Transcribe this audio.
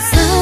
Sorry.